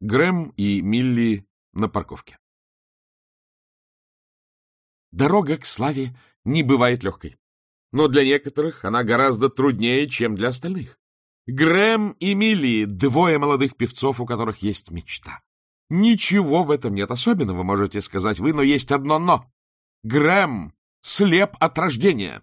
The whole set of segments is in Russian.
Грэм и Милли на парковке. Дорога к славе не бывает легкой, но для некоторых она гораздо труднее, чем для остальных. Грэм и Милли — двое молодых певцов, у которых есть мечта. Ничего в этом нет особенного, можете сказать вы, но есть одно «но». Грэм слеп от рождения.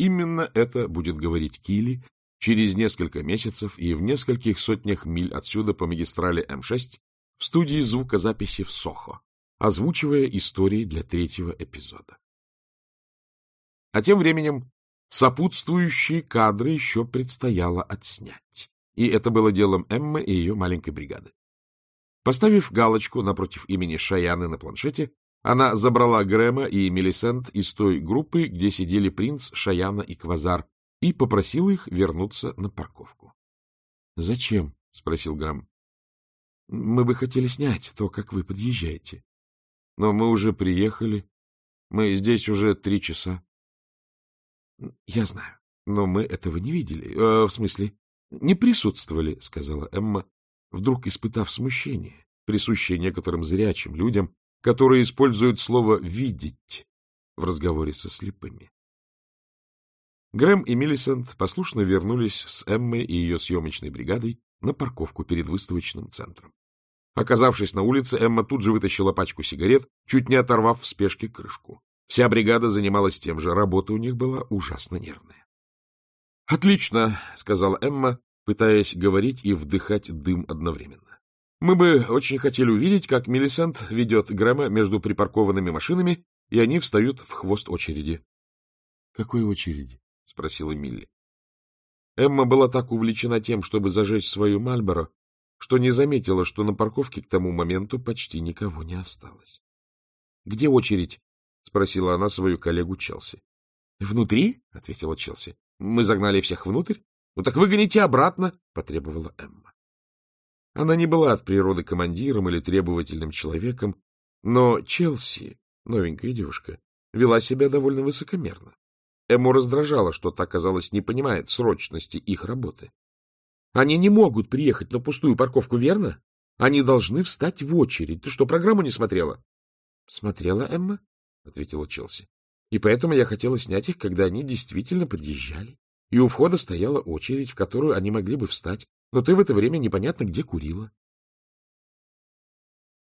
Именно это будет говорить Килли через несколько месяцев и в нескольких сотнях миль отсюда по магистрали М6 в студии звукозаписи в Сохо, озвучивая истории для третьего эпизода. А тем временем сопутствующие кадры еще предстояло отснять. И это было делом Эммы и ее маленькой бригады. Поставив галочку напротив имени Шаяны на планшете, она забрала Грэма и Мелисент из той группы, где сидели принц, Шаяна и Квазар, и попросил их вернуться на парковку. — Зачем? — спросил Грамм. — Мы бы хотели снять то, как вы подъезжаете. Но мы уже приехали. Мы здесь уже три часа. — Я знаю, но мы этого не видели. Э, в смысле, не присутствовали, — сказала Эмма, вдруг испытав смущение, присущее некоторым зрячим людям, которые используют слово «видеть» в разговоре со слепыми. Грэм и Миллисент послушно вернулись с Эммой и ее съемочной бригадой на парковку перед выставочным центром. Оказавшись на улице, Эмма тут же вытащила пачку сигарет, чуть не оторвав в спешке крышку. Вся бригада занималась тем же, работа у них была ужасно нервная. — Отлично, — сказала Эмма, пытаясь говорить и вдыхать дым одновременно. — Мы бы очень хотели увидеть, как Миллисент ведет Грэма между припаркованными машинами, и они встают в хвост очереди. — Какой очереди? — спросила Милли. Эмма была так увлечена тем, чтобы зажечь свою Мальборо, что не заметила, что на парковке к тому моменту почти никого не осталось. — Где очередь? — спросила она свою коллегу Челси. — Внутри? — ответила Челси. — Мы загнали всех внутрь. — Ну так выгоните обратно, — потребовала Эмма. Она не была от природы командиром или требовательным человеком, но Челси, новенькая девушка, вела себя довольно высокомерно. Эму раздражало, что та, казалось, не понимает срочности их работы. Они не могут приехать на пустую парковку, верно? Они должны встать в очередь. Ты что, программу не смотрела? — Смотрела, Эмма, — ответила Челси. — И поэтому я хотела снять их, когда они действительно подъезжали. И у входа стояла очередь, в которую они могли бы встать. Но ты в это время непонятно где курила.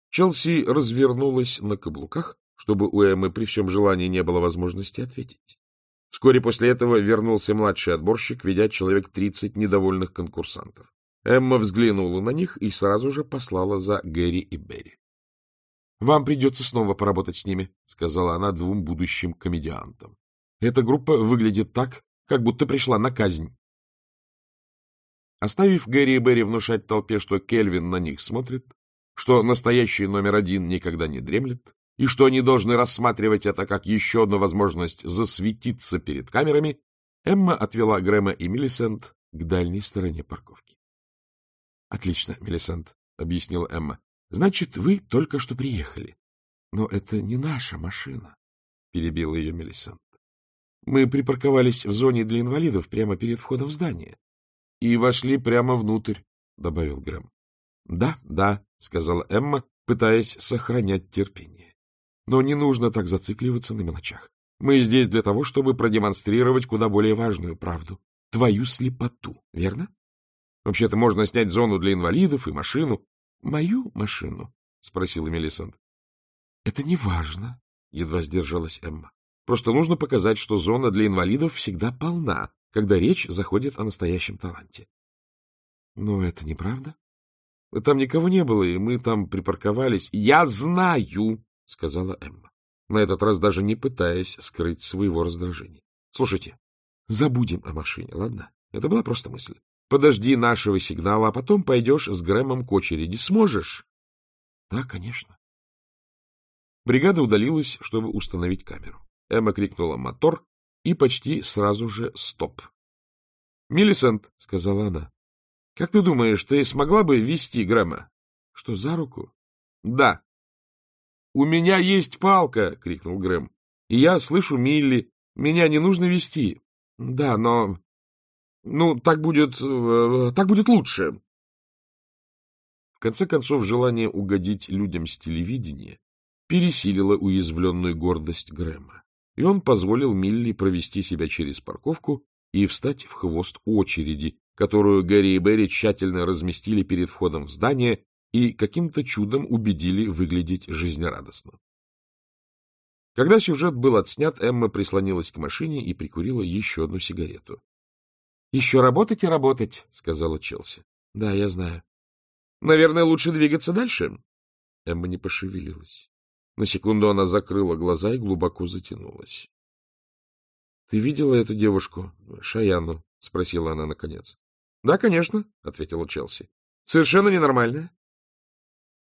Челси развернулась на каблуках, чтобы у Эммы при всем желании не было возможности ответить. Вскоре после этого вернулся младший отборщик, ведя человек тридцать недовольных конкурсантов. Эмма взглянула на них и сразу же послала за Гэри и Берри. — Вам придется снова поработать с ними, — сказала она двум будущим комедиантам. — Эта группа выглядит так, как будто пришла на казнь. Оставив Гэри и Берри внушать толпе, что Кельвин на них смотрит, что настоящий номер один никогда не дремлет, и что они должны рассматривать это как еще одну возможность засветиться перед камерами, Эмма отвела Грэма и Миллисент к дальней стороне парковки. — Отлично, Миллисент, — объяснила Эмма. — Значит, вы только что приехали. — Но это не наша машина, — перебила ее Миллисент. — Мы припарковались в зоне для инвалидов прямо перед входом в здание. — И вошли прямо внутрь, — добавил Грэм. — Да, да, — сказала Эмма, пытаясь сохранять терпение. Но не нужно так зацикливаться на мелочах. Мы здесь для того, чтобы продемонстрировать куда более важную правду. Твою слепоту, верно? Вообще-то можно снять зону для инвалидов и машину. — Мою машину? — спросила Мелисанд. — Это не важно, — едва сдержалась Эмма. — Просто нужно показать, что зона для инвалидов всегда полна, когда речь заходит о настоящем таланте. — Но это неправда. Там никого не было, и мы там припарковались. — Я знаю! — сказала Эмма, на этот раз даже не пытаясь скрыть своего раздражения. — Слушайте, забудем о машине, ладно? Это была просто мысль. Подожди нашего сигнала, а потом пойдешь с Грэмом к очереди. Сможешь? — Да, конечно. Бригада удалилась, чтобы установить камеру. Эмма крикнула «мотор» и почти сразу же «стоп». — Миллисент, — сказала она, — как ты думаешь, ты смогла бы вести Грэма? — Что, за руку? — Да. — У меня есть палка! — крикнул Грэм. — И я слышу Милли. Меня не нужно вести. — Да, но... Ну, так будет... Э, так будет лучше. конце концов, желание угодить людям с телевидения пересилило уязвленную гордость Грэма, и он позволил Милли провести себя через парковку и встать в хвост очереди, которую Гэри и Берри тщательно разместили перед входом в здание и каким-то чудом убедили выглядеть жизнерадостно. Когда сюжет был отснят, Эмма прислонилась к машине и прикурила еще одну сигарету. — Еще работать и работать, — сказала Челси. — Да, я знаю. — Наверное, лучше двигаться дальше. Эмма не пошевелилась. На секунду она закрыла глаза и глубоко затянулась. — Ты видела эту девушку, Шаяну? — спросила она наконец. — Да, конечно, — ответила Челси. — Совершенно ненормальная.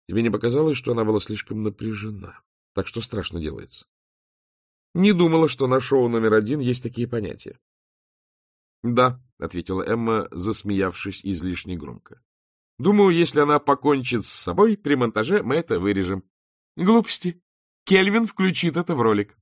Тебе не показалось, что она была слишком напряжена? Так что страшно делается. Не думала, что на шоу номер один есть такие понятия. — Да, — ответила Эмма, засмеявшись излишне громко. — Думаю, если она покончит с собой при монтаже, мы это вырежем. — Глупости. Кельвин включит это в ролик.